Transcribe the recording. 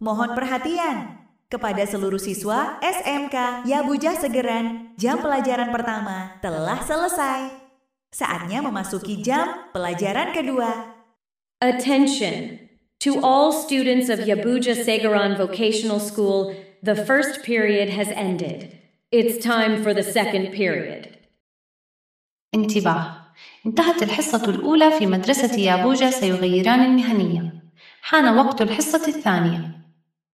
Mohon perhatian kepada seluruh siswa SMK Yabuja Segeran, jam pelajaran pertama telah selesai. Saatnya memasuki jam pelajaran kedua. Attention! To all students of Yabuja Segaran Vocational School, the first period has ended. It's time for the second period. انتباه انتهت الحصة الأولى في مدرسة يابوجا سيغيران المهنية حان وقت الحصة الثانية